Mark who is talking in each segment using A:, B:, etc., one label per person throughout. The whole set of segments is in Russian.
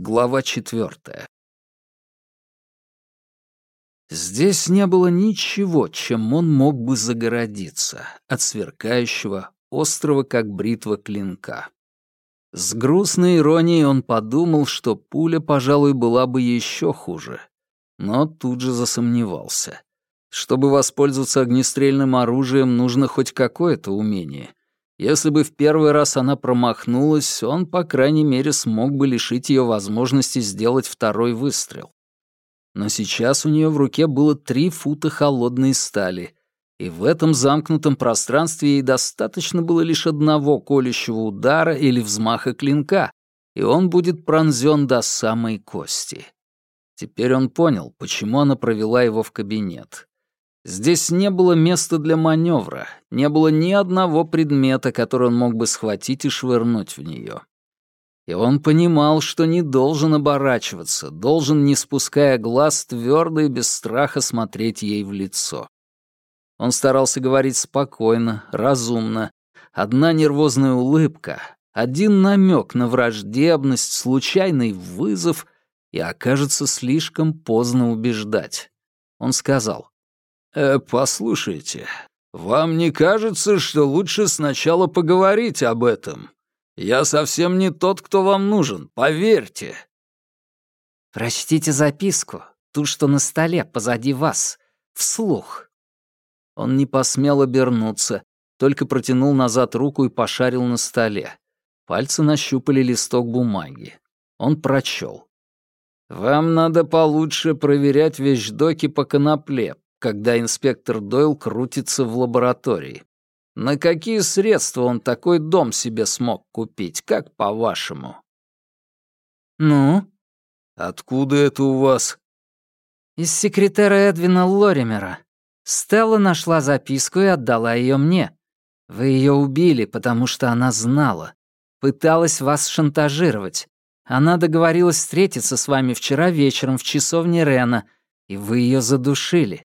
A: Глава четвертая. Здесь не было ничего, чем он мог бы загородиться от сверкающего, острого как бритва клинка. С грустной иронией он подумал, что пуля, пожалуй, была бы еще хуже, но тут же засомневался. Чтобы воспользоваться огнестрельным оружием, нужно хоть какое-то умение. Если бы в первый раз она промахнулась, он, по крайней мере, смог бы лишить ее возможности сделать второй выстрел. Но сейчас у нее в руке было три фута холодной стали, и в этом замкнутом пространстве ей достаточно было лишь одного колющего удара или взмаха клинка, и он будет пронзен до самой кости. Теперь он понял, почему она провела его в кабинет. Здесь не было места для маневра, не было ни одного предмета, который он мог бы схватить и швырнуть в нее. И он понимал, что не должен оборачиваться, должен, не спуская глаз, твердо и без страха смотреть ей в лицо. Он старался говорить спокойно, разумно. Одна нервозная улыбка, один намек на враждебность, случайный вызов, и окажется слишком поздно убеждать. Он сказал, «Э, «Послушайте, вам не кажется, что лучше сначала поговорить об этом? Я совсем не тот, кто вам нужен, поверьте».
B: «Прочтите записку, ту, что на столе позади вас, вслух». Он не посмел обернуться, только протянул назад руку и пошарил на столе. Пальцы нащупали листок бумаги. Он прочел. «Вам надо получше проверять вещдоки по конопле, когда инспектор Дойл крутится в лаборатории. На какие средства он такой дом себе смог купить, как по-вашему?»
A: «Ну?» «Откуда это у вас?»
B: «Из секретаря Эдвина Лоримера. Стелла нашла записку и отдала ее мне. Вы ее убили, потому что она знала. Пыталась вас шантажировать. Она договорилась встретиться с вами вчера вечером в часовне Рена, и вы ее задушили.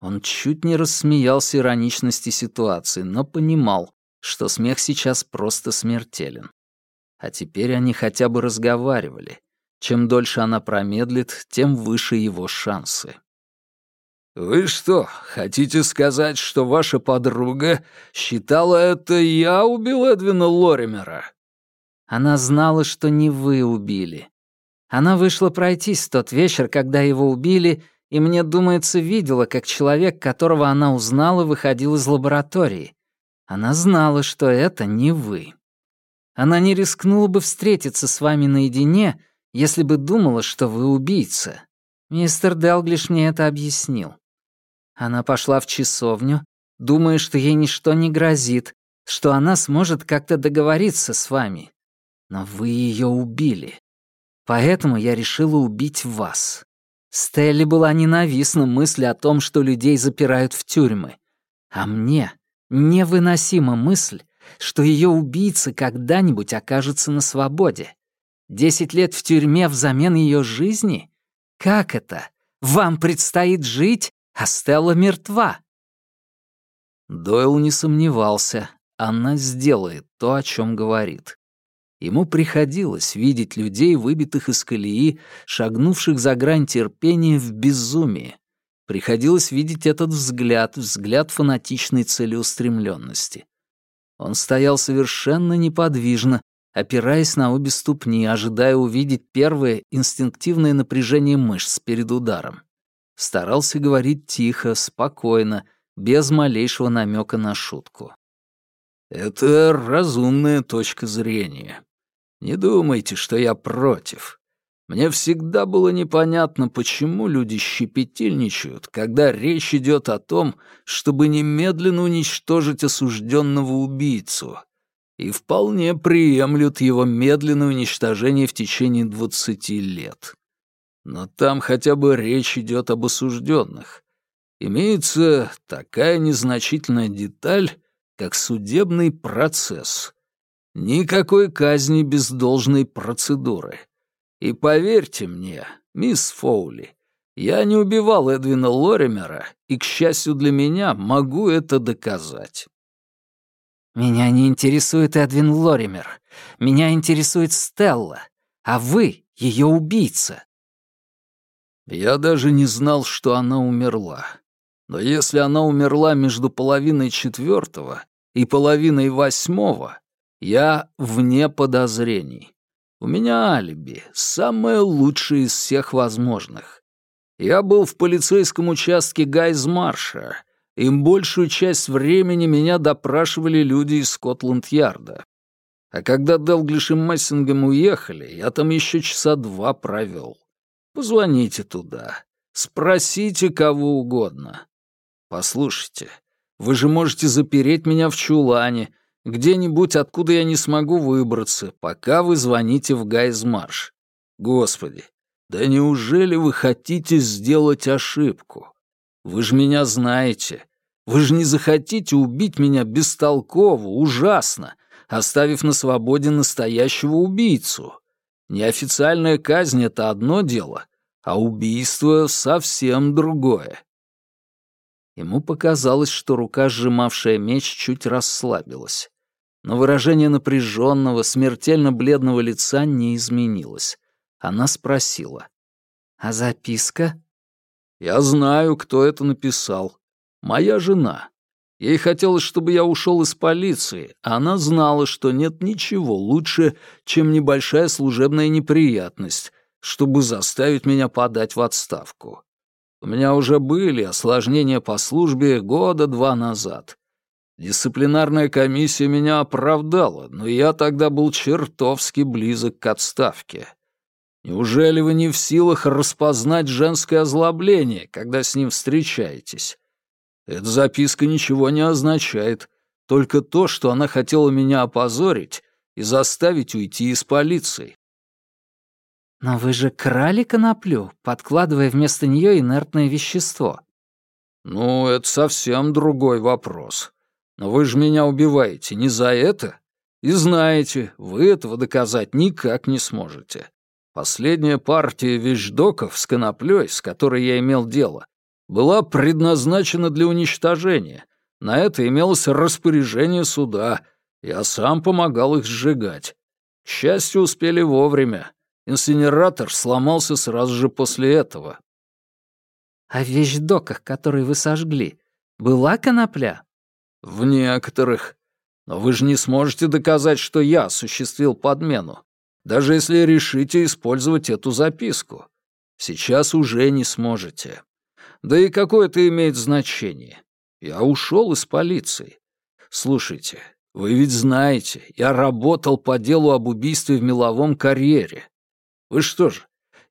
B: Он чуть не рассмеялся ироничности ситуации, но понимал, что смех сейчас просто смертелен. А теперь они хотя бы разговаривали. Чем дольше она промедлит, тем выше его шансы. «Вы что, хотите сказать, что ваша подруга считала это я убил Эдвина Лоримера?» Она знала, что не вы убили. Она вышла пройтись в тот вечер, когда его убили, и мне думается, видела, как человек, которого она узнала, выходил из лаборатории. Она знала, что это не вы. Она не рискнула бы встретиться с вами наедине, если бы думала, что вы убийца. Мистер Делглиш мне это объяснил. Она пошла в часовню, думая, что ей ничто не грозит, что она сможет как-то договориться с вами. Но вы ее убили. Поэтому я решила убить вас. Стелли была ненавистна мысль о том, что людей запирают в тюрьмы. А мне невыносима мысль, что ее убийца когда-нибудь окажется на свободе. Десять лет в тюрьме взамен ее жизни? Как это? Вам предстоит жить, а Стелла мертва.
A: Дойл не сомневался, она сделает то, о чем говорит. Ему приходилось видеть людей, выбитых из колеи, шагнувших за грань терпения в безумие. Приходилось видеть этот взгляд, взгляд фанатичной целеустремленности. Он стоял совершенно неподвижно, опираясь на обе ступни, ожидая увидеть первое инстинктивное напряжение мышц перед ударом. Старался говорить тихо, спокойно, без малейшего намека на шутку. «Это разумная точка зрения. Не думайте, что я против. Мне всегда было непонятно, почему люди щепетильничают, когда речь идет о том, чтобы немедленно уничтожить осужденного убийцу, и вполне приемлют его медленное уничтожение в течение двадцати лет. Но там хотя бы речь идет об осужденных. Имеется такая незначительная деталь, как судебный процесс. Никакой казни без должной процедуры. И поверьте мне, мисс Фоули, я не убивал Эдвина Лоримера, и, к счастью для меня, могу это доказать.
B: «Меня не интересует Эдвин Лоример. Меня интересует Стелла. а вы — ее убийца.
A: Я даже не знал, что она умерла. Но если она умерла между половиной четвертого и половиной восьмого, я вне подозрений. У меня алиби, самое лучшее из всех возможных. Я был в полицейском участке Гайзмарша, им большую часть времени меня допрашивали люди из Скотланд-Ярда. А когда Делглиш и Мессингем уехали, я там еще часа два провел. Позвоните туда, спросите кого угодно. Послушайте, вы же можете запереть меня в чулане, где-нибудь, откуда я не смогу выбраться, пока вы звоните в Гайзмарш. Господи, да неужели вы хотите сделать ошибку? Вы же меня знаете. Вы же не захотите убить меня бестолково, ужасно, оставив на свободе настоящего убийцу. Неофициальная казнь — это одно дело, а убийство — совсем другое. Ему показалось, что рука, сжимавшая меч, чуть расслабилась. Но выражение напряженного, смертельно бледного лица не изменилось. Она спросила. «А записка?» «Я знаю, кто это написал. Моя жена. Ей хотелось, чтобы я ушел из полиции, а она знала, что нет ничего лучше, чем небольшая служебная неприятность, чтобы заставить меня подать в отставку. У меня уже были осложнения по службе года два назад. Дисциплинарная комиссия меня оправдала, но я тогда был чертовски близок к отставке. Неужели вы не в силах распознать женское озлобление, когда с ним встречаетесь? Эта записка ничего не означает, только то, что она хотела меня опозорить и заставить уйти из полиции.
B: «Но вы же крали коноплю, подкладывая вместо нее инертное вещество».
A: «Ну, это совсем другой вопрос. Но вы же меня убиваете не за это. И знаете, вы этого доказать никак не сможете. Последняя партия вещдоков с коноплей, с которой я имел дело, была предназначена для уничтожения. На это имелось распоряжение суда. Я сам помогал их сжигать. К счастью, успели вовремя. Инсинератор сломался сразу же после этого.
B: А в вещдоках, которые вы сожгли, была конопля?
A: В некоторых. Но вы же не сможете доказать, что я осуществил подмену, даже если решите использовать эту записку. Сейчас уже не сможете. Да и какое это имеет значение? Я ушел из полиции. Слушайте, вы ведь знаете, я работал по делу об убийстве в меловом карьере. Вы что же,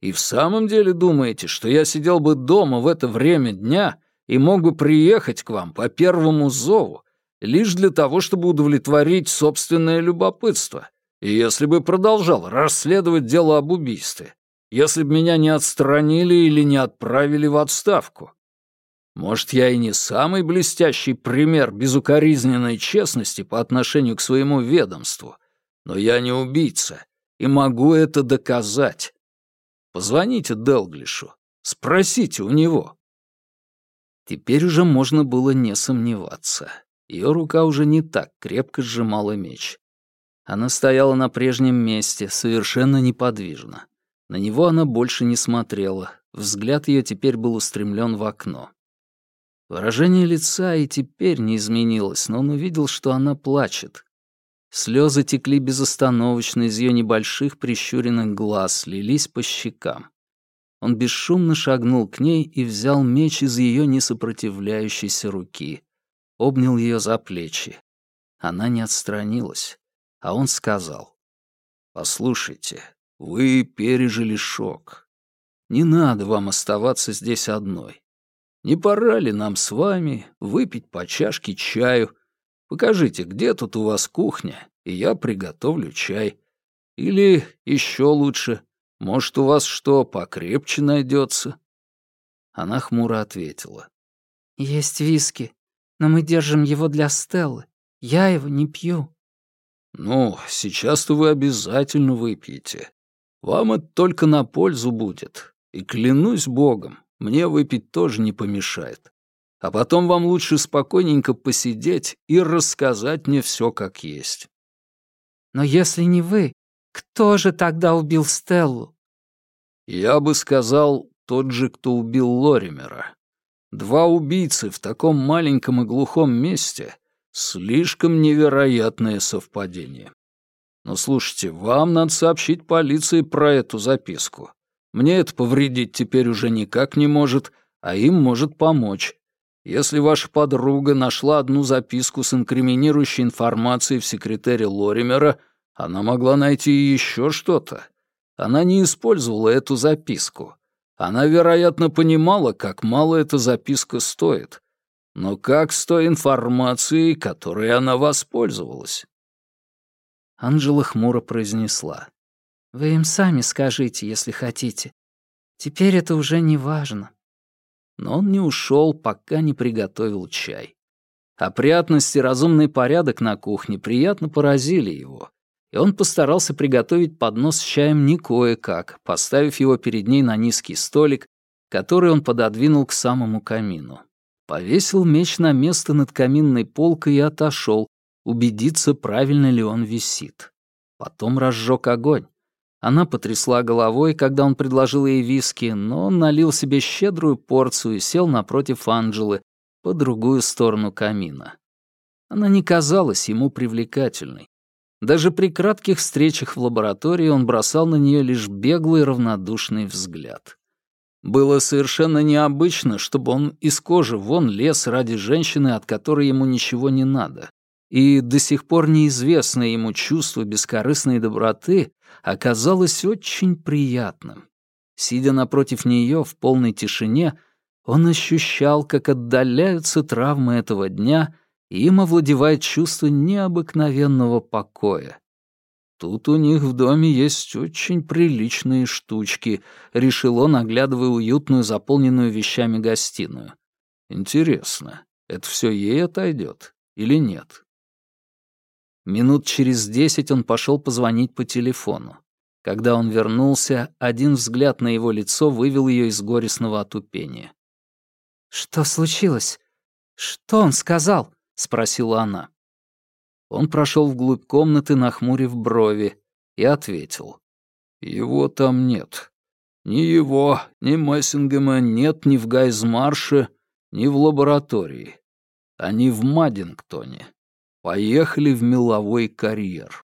A: и в самом деле думаете, что я сидел бы дома в это время дня и мог бы приехать к вам по первому зову, лишь для того, чтобы удовлетворить собственное любопытство, и если бы продолжал расследовать дело об убийстве, если бы меня не отстранили или не отправили в отставку? Может, я и не самый блестящий пример безукоризненной честности по отношению к своему ведомству, но я не убийца, и могу это доказать. Позвоните Делглишу, спросите у него. Теперь уже можно было не сомневаться. Ее рука уже не так крепко сжимала меч. Она стояла на прежнем месте, совершенно неподвижно. На него она больше не смотрела, взгляд ее теперь был устремлен в окно. Выражение лица и теперь не изменилось, но он увидел, что она плачет, Слезы текли безостановочно из ее небольших прищуренных глаз, лились по щекам. Он бесшумно шагнул к ней и взял меч из ее несопротивляющейся руки. Обнял ее за плечи. Она не отстранилась, а он сказал. «Послушайте, вы пережили шок. Не надо вам оставаться здесь одной. Не пора ли нам с вами выпить по чашке чаю Покажите, где тут у вас кухня, и я приготовлю чай. Или еще лучше, может, у вас что покрепче найдется? Она хмуро ответила.
B: «Есть виски, но мы держим его для Стеллы. Я его не пью».
A: «Ну, сейчас-то вы обязательно выпьете. Вам это только на пользу будет. И клянусь богом, мне выпить тоже не помешает а потом вам лучше спокойненько посидеть и рассказать мне все как есть.
B: Но если не вы, Кто же тогда убил Стеллу?
A: Я бы сказал, тот же, кто убил Лоримера. Два убийцы в таком маленьком и глухом месте — слишком невероятное совпадение. Но слушайте, вам надо сообщить полиции про эту записку. Мне это повредить теперь уже никак не может, а им может помочь. Если ваша подруга нашла одну записку с инкриминирующей информацией в секретаре Лоримера, она могла найти еще что-то. Она не использовала эту записку. Она, вероятно, понимала, как мало эта записка стоит. Но как с той информацией, которой она воспользовалась?
B: Анжела хмуро произнесла. «Вы им сами скажите, если хотите. Теперь это уже не важно».
A: Но он не ушел, пока не приготовил чай. Опрятность и разумный порядок на кухне приятно поразили его, и он постарался приготовить поднос с чаем не кое-как, поставив его перед ней на низкий столик, который он пододвинул к самому камину. Повесил меч на место над каминной полкой и отошел, убедиться, правильно ли он висит. Потом разжег огонь. Она потрясла головой, когда он предложил ей виски, но он налил себе щедрую порцию и сел напротив Анджелы по другую сторону камина. Она не казалась ему привлекательной. Даже при кратких встречах в лаборатории он бросал на нее лишь беглый равнодушный взгляд. Было совершенно необычно, чтобы он из кожи вон лез ради женщины, от которой ему ничего не надо и до сих пор неизвестное ему чувство бескорыстной доброты оказалось очень приятным. Сидя напротив нее в полной тишине, он ощущал, как отдаляются травмы этого дня, и им овладевает чувство необыкновенного покоя. «Тут у них в доме есть очень приличные штучки», — решил он, оглядывая уютную, заполненную вещами гостиную. «Интересно, это все ей отойдет или нет?» Минут через десять он пошел позвонить по телефону. Когда он вернулся, один взгляд на его лицо вывел ее из горестного отупения.
B: «Что случилось? Что он сказал?» — спросила она.
A: Он прошел вглубь комнаты, нахмурив брови, и ответил. «Его там нет. Ни его, ни Мессингема нет ни в Гайзмарше, ни в лаборатории. Они в Маддингтоне. Поехали в меловой карьер.